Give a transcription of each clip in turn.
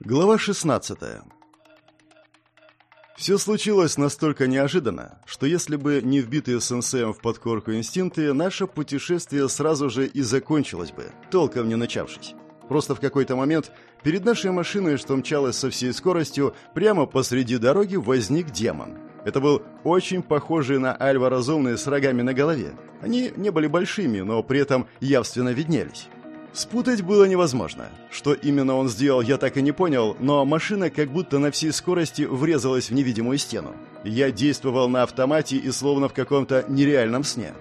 Глава 16 Все случилось настолько неожиданно, что если бы не вбитые сенсеем в подкорку инстинкты, наше путешествие сразу же и закончилось бы, толком не начавшись. Просто в какой-то момент перед нашей машиной, что мчалась со всей скоростью, прямо посреди дороги возник демон. Это был очень похожий на Альва разумный с рогами на голове. Они не были большими, но при этом явственно виднелись. Спутать было невозможно. Что именно он сделал, я так и не понял, но машина как будто на всей скорости врезалась в невидимую стену. Я действовал на автомате и словно в каком-то нереальном сне.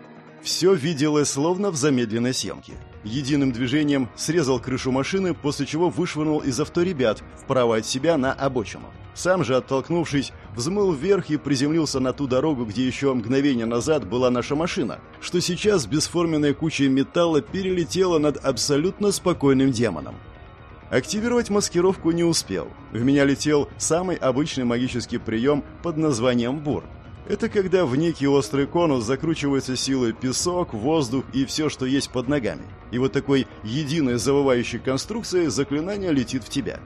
Все виделось словно в замедленной съемке. Единым движением срезал крышу машины, после чего вышвырнул из авто ребят вправо от себя на обочину. Сам же, оттолкнувшись, взмыл вверх и приземлился на ту дорогу, где еще мгновение назад была наша машина, что сейчас бесформенной кучей металла перелетела над абсолютно спокойным демоном. Активировать маскировку не успел. В меня летел самый обычный магический прием под названием «Бур». Это когда в некий острый конус закручивается силой песок, воздух и все, что есть под ногами. И вот такой единой завывающей конструкцией заклинание летит в тебя.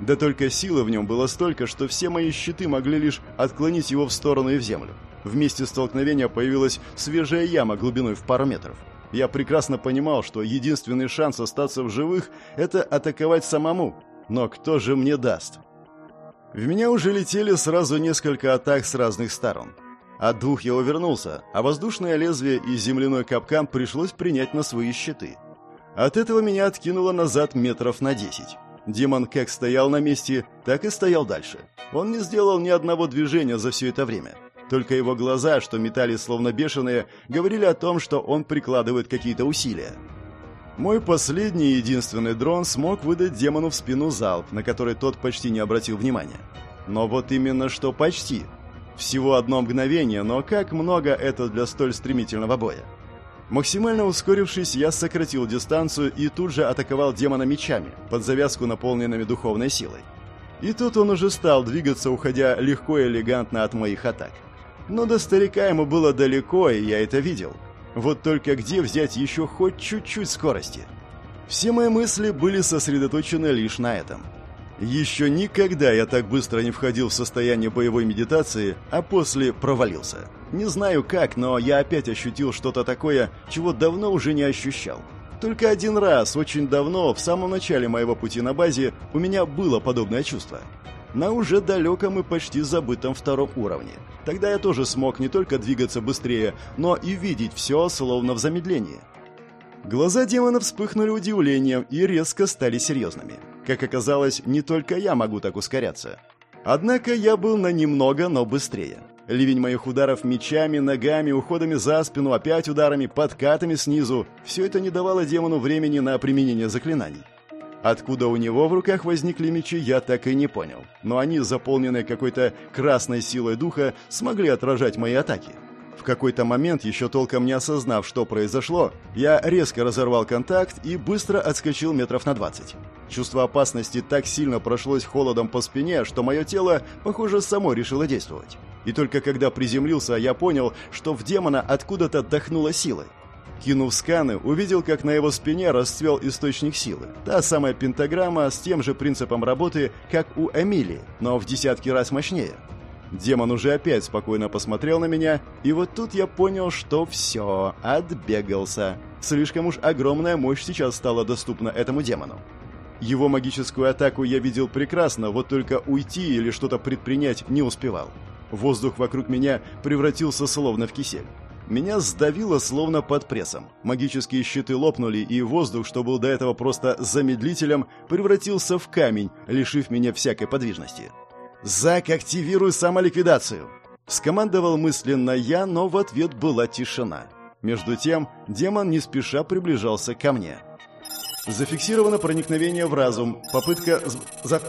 Да только силы в нем было столько, что все мои щиты могли лишь отклонить его в сторону и в землю. В месте столкновения появилась свежая яма глубиной в пару метров. Я прекрасно понимал, что единственный шанс остаться в живых – это атаковать самому. Но кто же мне даст? В меня уже летели сразу несколько атак с разных сторон. От двух я увернулся, а воздушное лезвие и земляной капкан пришлось принять на свои щиты. От этого меня откинуло назад метров на десять. Демон как стоял на месте, так и стоял дальше. Он не сделал ни одного движения за все это время. Только его глаза, что метали словно бешеные, говорили о том, что он прикладывает какие-то усилия. Мой последний и единственный дрон смог выдать демону в спину залп, на который тот почти не обратил внимания. Но вот именно что почти. Всего одно мгновение, но как много это для столь стремительного боя. Максимально ускорившись, я сократил дистанцию и тут же атаковал демона мечами, под завязку наполненными духовной силой. И тут он уже стал двигаться, уходя легко и элегантно от моих атак. Но до старика ему было далеко, и я это видел. Вот только где взять еще хоть чуть-чуть скорости? Все мои мысли были сосредоточены лишь на этом – еще никогда я так быстро не входил в состояние боевой медитации, а после провалился. Не знаю как, но я опять ощутил что-то такое, чего давно уже не ощущал. Только один раз, очень давно, в самом начале моего пути на базе, у меня было подобное чувство. На уже далеком и почти забытом втором уровне. Тогда я тоже смог не только двигаться быстрее, но и видеть все словно в замедлении. Глаза демона вспыхнули удивлением и резко стали серьезными. Как оказалось, не только я могу так ускоряться. Однако я был на немного, но быстрее. Ливень моих ударов мечами, ногами, уходами за спину, опять ударами, подкатами снизу – все это не давало демону времени на применение заклинаний. Откуда у него в руках возникли мечи, я так и не понял. Но они, заполненные какой-то красной силой духа, смогли отражать мои атаки. В какой-то момент, еще толком не осознав, что произошло, я резко разорвал контакт и быстро отскочил метров на 20. Чувство опасности так сильно прошлось холодом по спине, что мое тело, похоже, само решило действовать. И только когда приземлился, я понял, что в демона откуда-то отдохнула силой. Кинув сканы, увидел, как на его спине расцвел источник силы. Та самая пентаграмма с тем же принципом работы, как у Эмилии, но в десятки раз мощнее. Демон уже опять спокойно посмотрел на меня, и вот тут я понял, что все, отбегался. Слишком уж огромная мощь сейчас стала доступна этому демону. Его магическую атаку я видел прекрасно, вот только уйти или что-то предпринять не успевал. Воздух вокруг меня превратился словно в кисель. Меня сдавило словно под прессом. Магические щиты лопнули, и воздух, что был до этого просто замедлителем, превратился в камень, лишив меня всякой подвижности. «Зак, активируй самоликвидацию!» Скомандовал мысленно я, но в ответ была тишина. Между тем, демон не спеша приближался ко мне. Зафиксировано проникновение в разум. Попытка... За...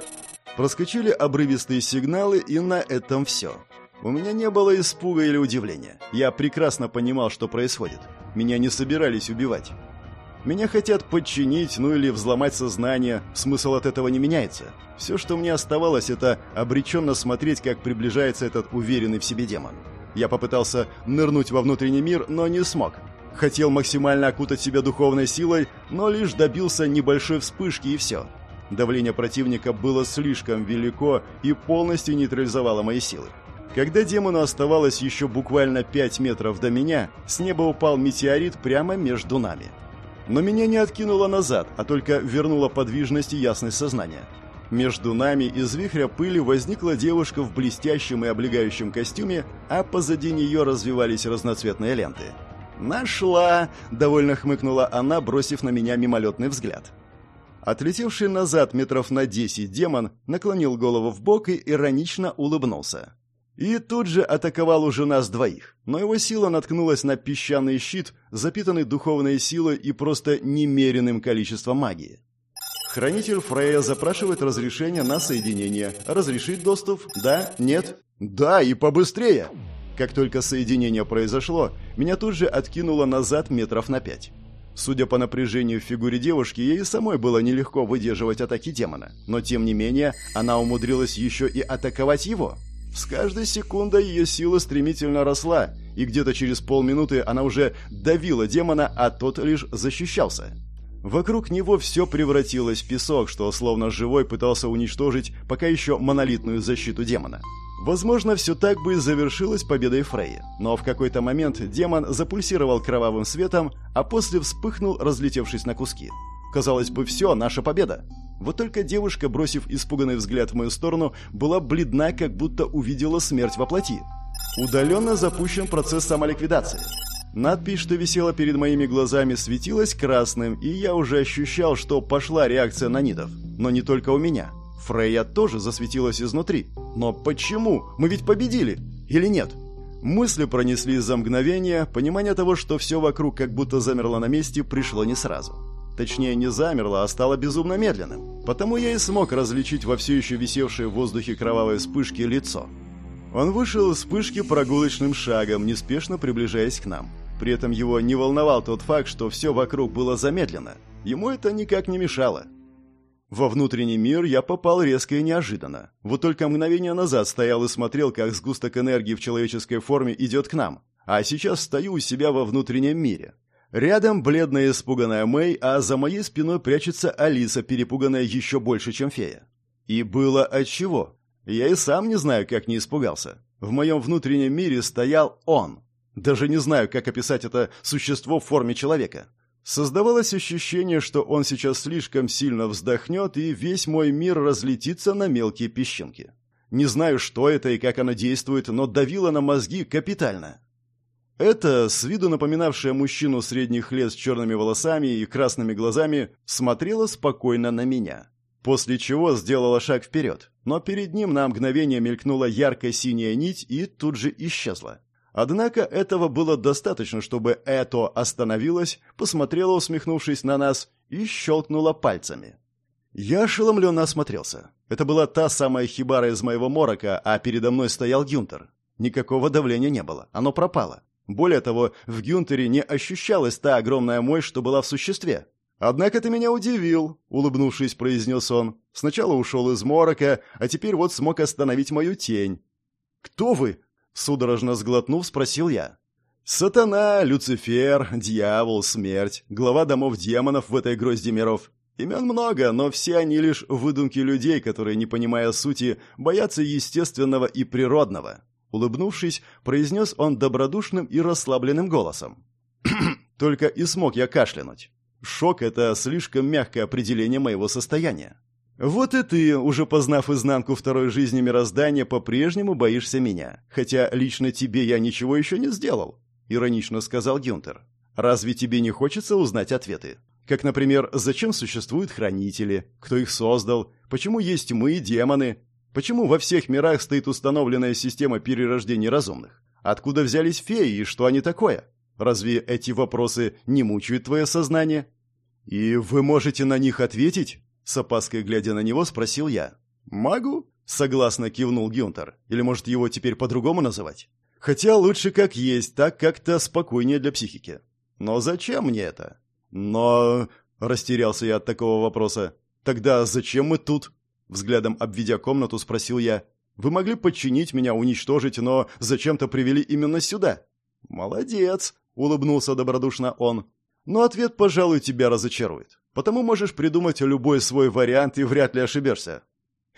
Проскочили обрывистые сигналы, и на этом все. У меня не было испуга или удивления. Я прекрасно понимал, что происходит. Меня не собирались убивать. Меня хотят подчинить, ну или взломать сознание. Смысл от этого не меняется. Все, что мне оставалось, это обреченно смотреть, как приближается этот уверенный в себе демон. Я попытался нырнуть во внутренний мир, но не смог. Хотел максимально окутать себя духовной силой, но лишь добился небольшой вспышки и все. Давление противника было слишком велико и полностью нейтрализовало мои силы. Когда демону оставалось еще буквально 5 метров до меня, с неба упал метеорит прямо между нами. Но меня не откинуло назад, а только вернуло подвижность и ясность сознания. Между нами из вихря пыли возникла девушка в блестящем и облегающем костюме, а позади нее развивались разноцветные ленты. «Нашла!» — довольно хмыкнула она, бросив на меня мимолетный взгляд. Отлетевший назад метров на десять демон наклонил голову в бок и иронично улыбнулся. И тут же атаковал уже нас двоих, но его сила наткнулась на песчаный щит, запитанный духовной силой и просто немеренным количеством магии. Хранитель Фрея запрашивает разрешение на соединение. Разрешить доступ? Да? Нет? Да, и побыстрее! Как только соединение произошло, меня тут же откинуло назад метров на пять. Судя по напряжению в фигуре девушки, ей самой было нелегко выдерживать атаки демона, но тем не менее она умудрилась еще и атаковать его – с каждой секундой ее сила стремительно росла, и где-то через полминуты она уже давила демона, а тот лишь защищался. Вокруг него все превратилось в песок, что словно живой пытался уничтожить пока еще монолитную защиту демона. Возможно, все так бы и завершилось победой Фрейи, но в какой-то момент демон запульсировал кровавым светом, а после вспыхнул, разлетевшись на куски. Казалось бы, все, наша победа. Вот только девушка, бросив испуганный взгляд в мою сторону, была бледна, как будто увидела смерть во плоти. Удаленно запущен процесс самоликвидации. Надпись, что висела перед моими глазами, светилась красным, и я уже ощущал, что пошла реакция на нанитов. Но не только у меня. Фрейя тоже засветилась изнутри. Но почему? Мы ведь победили! Или нет? Мысли пронеслись за мгновение, понимание того, что все вокруг как будто замерло на месте, пришло не сразу. Точнее, не замерло, а стало безумно медленным. Потому я и смог различить во все еще висевшей в воздухе кровавой вспышке лицо. Он вышел из вспышки прогулочным шагом, неспешно приближаясь к нам. При этом его не волновал тот факт, что все вокруг было замедлено. Ему это никак не мешало. Во внутренний мир я попал резко и неожиданно. Вот только мгновение назад стоял и смотрел, как сгусток энергии в человеческой форме идет к нам. А сейчас стою у себя во внутреннем мире. Рядом бледная испуганная Мэй, а за моей спиной прячется Алиса, перепуганная еще больше, чем фея. И было отчего. Я и сам не знаю, как не испугался. В моем внутреннем мире стоял он. Даже не знаю, как описать это существо в форме человека. Создавалось ощущение, что он сейчас слишком сильно вздохнет, и весь мой мир разлетится на мелкие песчинки. Не знаю, что это и как оно действует, но давило на мозги капитально. Это, с виду напоминавшая мужчину средних лет с черными волосами и красными глазами, смотрела спокойно на меня. После чего сделала шаг вперед, но перед ним на мгновение мелькнула ярко-синяя нить и тут же исчезла. Однако этого было достаточно, чтобы это остановилось, посмотрела, усмехнувшись на нас, и щелкнула пальцами. Я ошеломленно осмотрелся. Это была та самая хибара из моего морока, а передо мной стоял Гюнтер. Никакого давления не было, оно пропало. Более того, в Гюнтере не ощущалась та огромная мощь, что была в существе. «Однако ты меня удивил», — улыбнувшись, произнес он. «Сначала ушел из морока, а теперь вот смог остановить мою тень». «Кто вы?» — судорожно сглотнув, спросил я. «Сатана, Люцифер, дьявол, смерть, глава домов демонов в этой грозди миров. Имен много, но все они лишь выдумки людей, которые, не понимая сути, боятся естественного и природного. Улыбнувшись, произнес он добродушным и расслабленным голосом. Только и смог я кашлянуть. Шок — это слишком мягкое определение моего состояния. Вот и ты, уже познав изнанку второй жизни мироздания, по-прежнему боишься меня. Хотя лично тебе я ничего еще не сделал, — иронично сказал Гюнтер. Разве тебе не хочется узнать ответы? Как, например, зачем существуют хранители, кто их создал, почему есть мы, демоны, Почему во всех мирах стоит установленная система перерождения разумных? Откуда взялись феи и что они такое? Разве эти вопросы не мучают твое сознание? И вы можете на них ответить? С опаской глядя на него, спросил я. Могу? Согласно кивнул Гюнтер. Или может его теперь по-другому называть? Хотя лучше как есть, так как-то спокойнее для психики. Но зачем мне это? Но... Растерялся я от такого вопроса. Тогда зачем мы тут? Взглядом обведя комнату, спросил я. «Вы могли подчинить меня, уничтожить, но зачем-то привели именно сюда?» «Молодец!» — улыбнулся добродушно он. «Но ответ, пожалуй, тебя разочарует. Потому можешь придумать любой свой вариант и вряд ли ошибешься.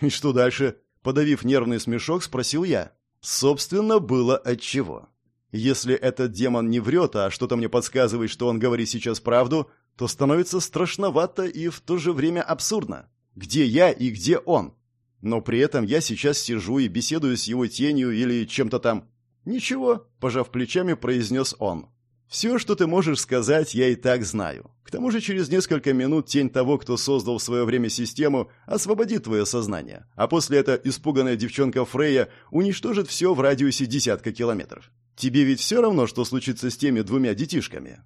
И что дальше? Подавив нервный смешок, спросил я. Собственно, было отчего. Если этот демон не врет, а что-то мне подсказывает, что он говорит сейчас правду, то становится страшновато и в то же время абсурдно. Где я и где он? Но при этом я сейчас сижу и беседую с его тенью или чем-то там. «Ничего», — пожав плечами, произнес он. «Все, что ты можешь сказать, я и так знаю. К тому же через несколько минут тень того, кто создал в свое время систему, освободит твое сознание, а после это испуганная девчонка Фрейя уничтожит все в радиусе десятка километров. Тебе ведь все равно, что случится с теми двумя детишками».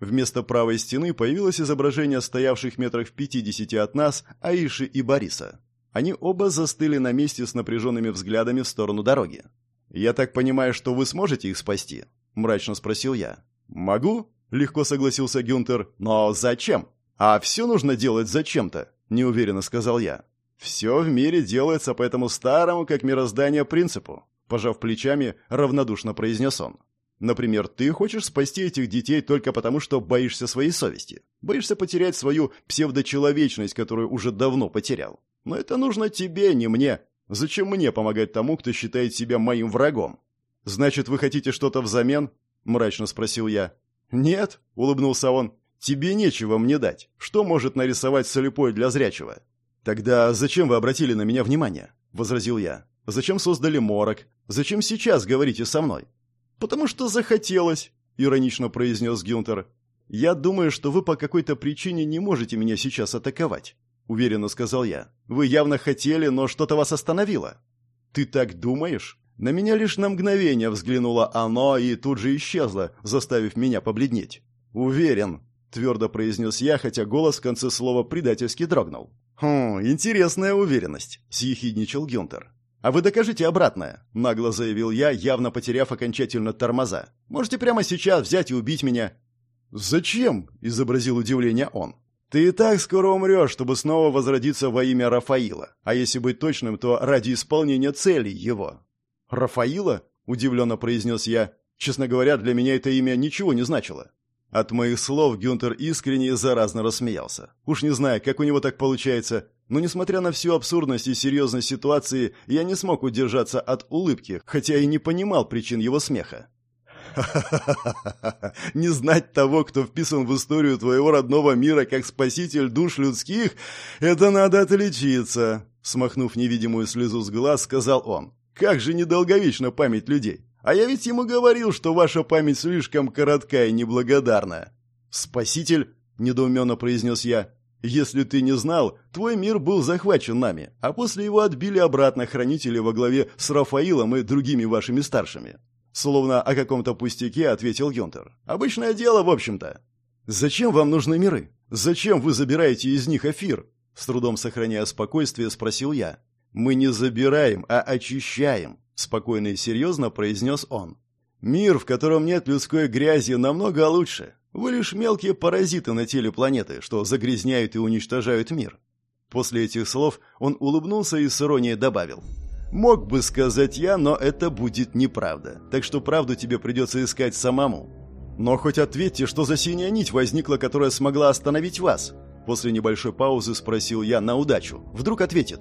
Вместо правой стены появилось изображение стоявших метрах в пятидесяти от нас Аиши и Бориса. Они оба застыли на месте с напряженными взглядами в сторону дороги. «Я так понимаю, что вы сможете их спасти?» – мрачно спросил я. «Могу?» – легко согласился Гюнтер. «Но зачем?» «А все нужно делать зачем-то», – неуверенно сказал я. «Все в мире делается по этому старому, как мироздание, принципу», – пожав плечами, равнодушно произнес он. Например, ты хочешь спасти этих детей только потому, что боишься своей совести. Боишься потерять свою псевдочеловечность, которую уже давно потерял. Но это нужно тебе, не мне. Зачем мне помогать тому, кто считает себя моим врагом? Значит, вы хотите что-то взамен? Мрачно спросил я. Нет, улыбнулся он. Тебе нечего мне дать. Что может нарисовать слепой для зрячего? Тогда зачем вы обратили на меня внимание? Возразил я. Зачем создали морок? Зачем сейчас говорите со мной? «Потому что захотелось», — иронично произнес Гюнтер. «Я думаю, что вы по какой-то причине не можете меня сейчас атаковать», — уверенно сказал я. «Вы явно хотели, но что-то вас остановило». «Ты так думаешь?» На меня лишь на мгновение взглянуло оно и тут же исчезло, заставив меня побледнеть. «Уверен», — твердо произнес я, хотя голос в конце слова предательски дрогнул. «Хм, интересная уверенность», — съехидничал Гюнтер. «А вы докажите обратное», — нагло заявил я, явно потеряв окончательно тормоза. «Можете прямо сейчас взять и убить меня». «Зачем?» — изобразил удивление он. «Ты и так скоро умрешь, чтобы снова возродиться во имя Рафаила. А если быть точным, то ради исполнения целей его». «Рафаила?» — удивленно произнес я. Честно говоря, для меня это имя ничего не значило. От моих слов Гюнтер искренне и заразно рассмеялся. Уж не знаю, как у него так получается, но несмотря на всю абсурдность и серьезность ситуации, я не смог удержаться от улыбки, хотя и не понимал причин его смеха. «Ха-ха-ха! Не знать того, кто вписан в историю твоего родного мира как спаситель душ людских, это надо отличиться!» Смахнув невидимую слезу с глаз, сказал он. «Как же недолговечна память людей! А я ведь ему говорил, что ваша память слишком коротка и неблагодарна. «Спаситель?» — недоуменно произнес я. «Если ты не знал, твой мир был захвачен нами, а после его отбили обратно хранители во главе с Рафаилом и другими вашими старшими». Словно о каком-то пустяке ответил Йонтер. «Обычное дело, в общем-то». «Зачем вам нужны миры? Зачем вы забираете из них эфир?» С трудом сохраняя спокойствие, спросил я. «Мы не забираем, а очищаем спокойно и серьезно произнес он. «Мир, в котором нет людской грязи, намного лучше. Вы лишь мелкие паразиты на теле планеты, что загрязняют и уничтожают мир». После этих слов он улыбнулся и с иронией добавил. «Мог бы сказать я, но это будет неправда, так что правду тебе придется искать самому. Но хоть ответьте, что за синяя нить возникла, которая смогла остановить вас?» После небольшой паузы спросил я на удачу. Вдруг ответит.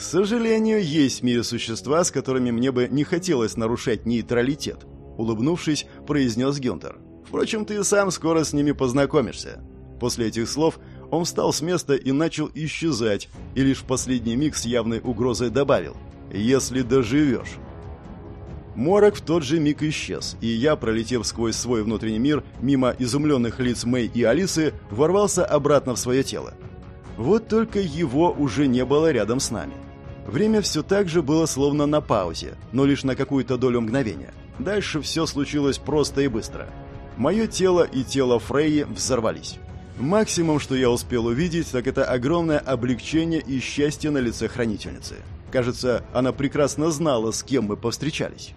К сожалению, есть в мире существа, с которыми мне бы не хотелось нарушать нейтралитет, улыбнувшись, произнес Гюнтер. Впрочем, ты сам скоро с ними познакомишься. После этих слов он встал с места и начал исчезать, и лишь в последний миг с явной угрозой добавил «Если доживешь». Морок в тот же миг исчез, и я, пролетев сквозь свой внутренний мир, мимо изумленных лиц Мэй и Алисы, ворвался обратно в свое тело. Вот только его уже не было рядом с нами. Время все так же было словно на паузе, но лишь на какую-то долю мгновения. Дальше все случилось просто и быстро. Мое тело и тело Фрейи взорвались. Максимум, что я успел увидеть, так это огромное облегчение и счастье на лице хранительницы. Кажется, она прекрасно знала, с кем мы повстречались.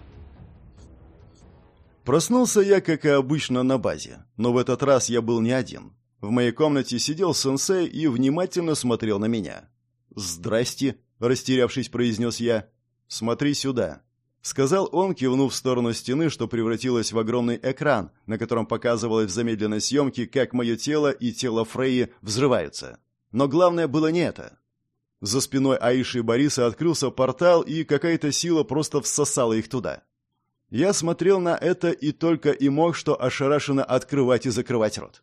Проснулся я, как и обычно, на базе, но в этот раз я был не один. В моей комнате сидел сенсей и внимательно смотрел на меня. «Здрасте», — растерявшись, произнес я. «Смотри сюда». сказал он, кивнув в сторону стены, что превратилась в огромный экран, на котором показывалось в замедленной съемке, как мое тело и тело Фреи взрываются. Но главное было не это. За спиной Аиши и Бориса открылся портал, и какая-то сила просто всосала их туда. Я смотрел на это и только и мог что ошарашенно открывать и закрывать рот.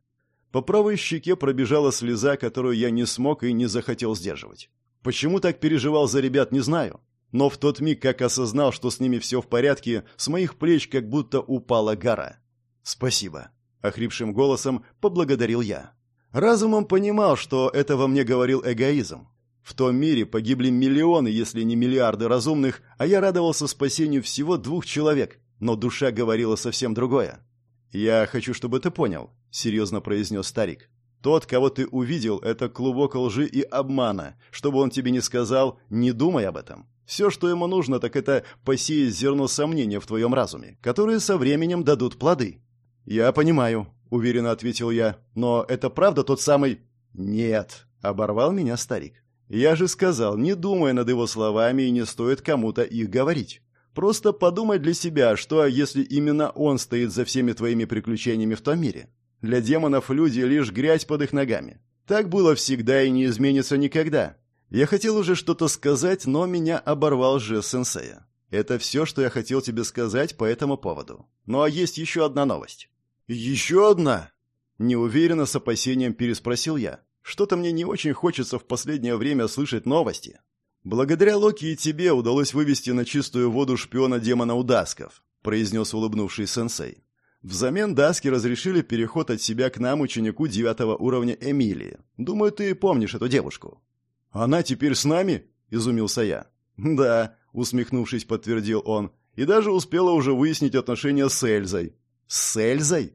По правой щеке пробежала слеза, которую я не смог и не захотел сдерживать. Почему так переживал за ребят, не знаю. Но в тот миг, как осознал, что с ними все в порядке, с моих плеч как будто упала гора. «Спасибо», — охрипшим голосом поблагодарил я. Разумом понимал, что это во мне говорил эгоизм. В том мире погибли миллионы, если не миллиарды разумных, а я радовался спасению всего двух человек, но душа говорила совсем другое. «Я хочу, чтобы ты понял», — серьезно произнес старик. «Тот, кого ты увидел, это клубок лжи и обмана. Чтобы он тебе не сказал, не думай об этом. Все, что ему нужно, так это посеять зерно сомнения в твоем разуме, которые со временем дадут плоды». «Я понимаю», — уверенно ответил я. «Но это правда тот самый...» «Нет», — оборвал меня старик. Я же сказал, не думай над его словами и не стоит кому-то их говорить. Просто подумай для себя, что если именно он стоит за всеми твоими приключениями в том мире. Для демонов люди лишь грязь под их ногами. Так было всегда и не изменится никогда. Я хотел уже что-то сказать, но меня оборвал же сенсея. Это все, что я хотел тебе сказать по этому поводу. Ну а есть еще одна новость. Еще одна? Неуверенно с опасением переспросил я. Что-то мне не очень хочется в последнее время слышать новости. Благодаря Локи и тебе удалось вывести на чистую воду шпиона демона Удасков, произнес улыбнувший сенсей. Взамен Даски разрешили переход от себя к нам ученику девятого уровня Эмилии. Думаю, ты помнишь эту девушку. Она теперь с нами? изумился я. Да, усмехнувшись, подтвердил он. И даже успела уже выяснить отношения с Эльзой. С Эльзой?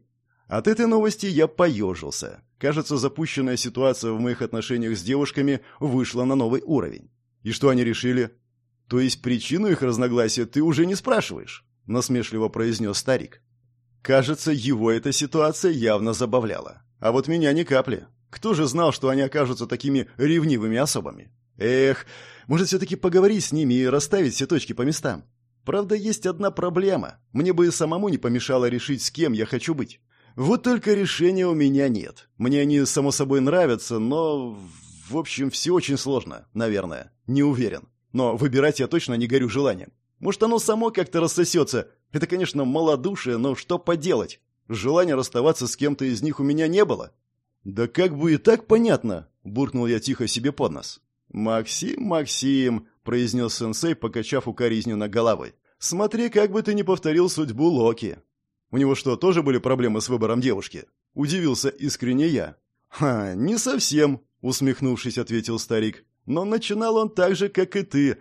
От этой новости я поежился. Кажется, запущенная ситуация в моих отношениях с девушками вышла на новый уровень. И что они решили? То есть причину их разногласия ты уже не спрашиваешь, насмешливо произнес старик. Кажется, его эта ситуация явно забавляла. А вот меня ни капли. Кто же знал, что они окажутся такими ревнивыми особами? Эх, может все-таки поговорить с ними и расставить все точки по местам? Правда, есть одна проблема. Мне бы и самому не помешало решить, с кем я хочу быть. Вот только решения у меня нет. Мне они, само собой, нравятся, но... В общем, все очень сложно, наверное. Не уверен. Но выбирать я точно не горю желанием. Может, оно само как-то рассосется. Это, конечно, малодушие, но что поделать? Желания расставаться с кем-то из них у меня не было. «Да как бы и так понятно!» — буркнул я тихо себе под нос. «Максим, Максим!» — произнес сенсей, покачав укоризненно головой. «Смотри, как бы ты не повторил судьбу Локи!» У него что, тоже были проблемы с выбором девушки? Удивился искренне я. Ха, не совсем, усмехнувшись, ответил старик. Но начинал он так же, как и ты.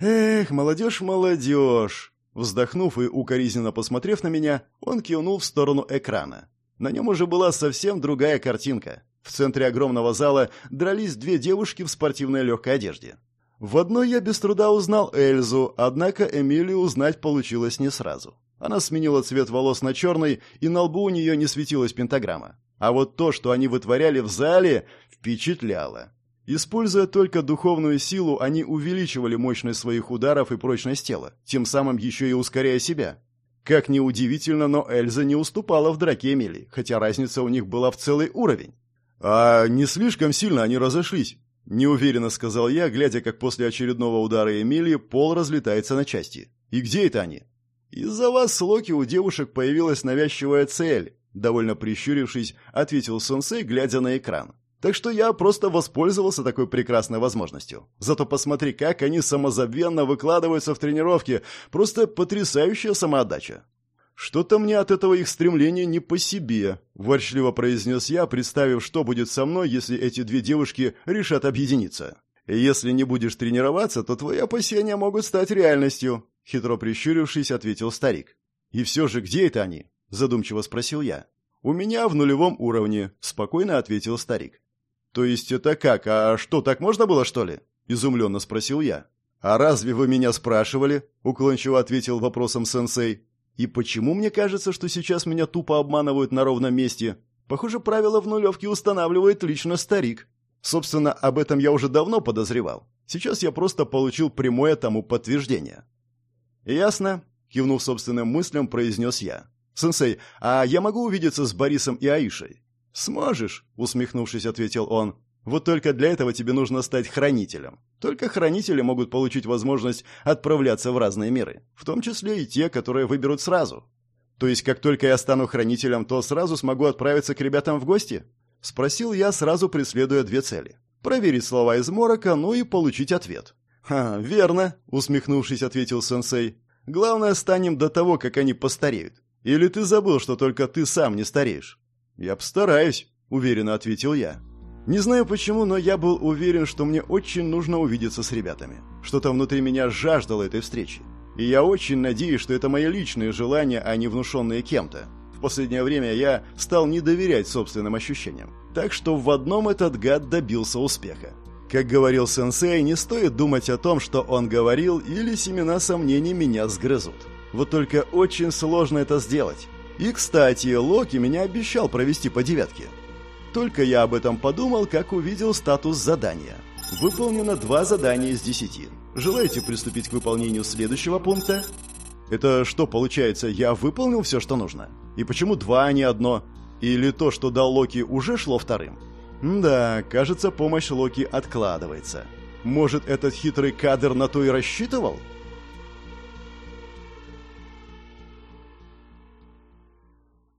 Эх, молодежь, молодежь. Вздохнув и укоризненно посмотрев на меня, он кивнул в сторону экрана. На нем уже была совсем другая картинка. В центре огромного зала дрались две девушки в спортивной легкой одежде. В одной я без труда узнал Эльзу, однако Эмилию узнать получилось не сразу. Она сменила цвет волос на черный, и на лбу у нее не светилась пентаграмма. А вот то, что они вытворяли в зале, впечатляло. Используя только духовную силу, они увеличивали мощность своих ударов и прочность тела, тем самым еще и ускоряя себя. Как ни удивительно, но Эльза не уступала в драке Эмили, хотя разница у них была в целый уровень. «А не слишком сильно они разошлись», — неуверенно сказал я, глядя, как после очередного удара Эмилии пол разлетается на части. «И где это они?» «Из-за вас, Локи, у девушек появилась навязчивая цель», довольно прищурившись, ответил сенсей, глядя на экран. «Так что я просто воспользовался такой прекрасной возможностью. Зато посмотри, как они самозабвенно выкладываются в тренировке. Просто потрясающая самоотдача». «Что-то мне от этого их стремления не по себе», – ворчливо произнес я, представив, что будет со мной, если эти две девушки решат объединиться. «Если не будешь тренироваться, то твои опасения могут стать реальностью», — хитро прищурившись, ответил старик. «И все же где это они?» — задумчиво спросил я. «У меня в нулевом уровне», — спокойно ответил старик. «То есть это как? А что, так можно было, что ли?» — изумленно спросил я. «А разве вы меня спрашивали?» — уклончиво ответил вопросом сенсей. «И почему мне кажется, что сейчас меня тупо обманывают на ровном месте? Похоже, правила в нулевке устанавливает лично старик. Собственно, об этом я уже давно подозревал. Сейчас я просто получил прямое тому подтверждение. «Ясно», кивнув собственным мыслям, произнес я. «Сенсей, а я могу увидеться с Борисом и Аишей?» «Сможешь», — усмехнувшись, ответил он. «Вот только для этого тебе нужно стать хранителем. Только хранители могут получить возможность отправляться в разные миры, в том числе и те, которые выберут сразу. То есть, как только я стану хранителем, то сразу смогу отправиться к ребятам в гости?» Спросил я, сразу преследуя две цели. Проверить слова из морока, ну и получить ответ. «Ха, верно», — усмехнувшись, ответил сенсей. «Главное, станем до того, как они постареют. Или ты забыл, что только ты сам не стареешь?» «Я постараюсь», — уверенно ответил я. Не знаю почему, но я был уверен, что мне очень нужно увидеться с ребятами. Что-то внутри меня жаждало этой встречи. И я очень надеюсь, что это мои личные желания, а не внушенные кем-то. В последнее время я стал не доверять собственным ощущениям. Так что в одном этот гад добился успеха. Как говорил сенсей, не стоит думать о том, что он говорил, или семена сомнений меня сгрызут. Вот только очень сложно это сделать. И, кстати, Локи меня обещал провести по девятке. Только я об этом подумал, как увидел статус задания. Выполнено два задания из десяти. Желаете приступить к выполнению следующего пункта? Это что, получается, я выполнил все, что нужно? И почему два, а не одно? Или то, что дал Локи, уже шло вторым? Да, кажется, помощь Локи откладывается. Может, этот хитрый кадр на то и рассчитывал?